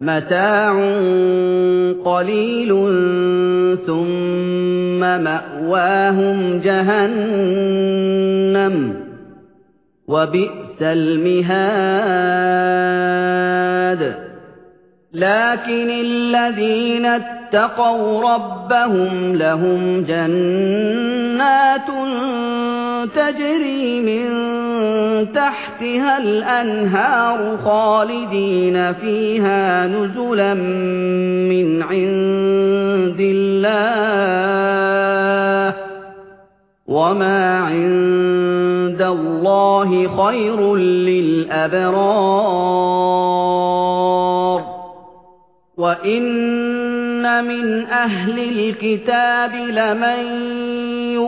متاع قليل ثم مأواهم جهنم وبئس المهاد. لكن الذين اتقوا ربهم لهم جنات تجري من تحتها الأنهار خالدين فيها نزلا من عند الله وما عند الله خير للأبرار. وَإِنَّ مِنْ أَهْلِ الْكِتَابِ لَمَن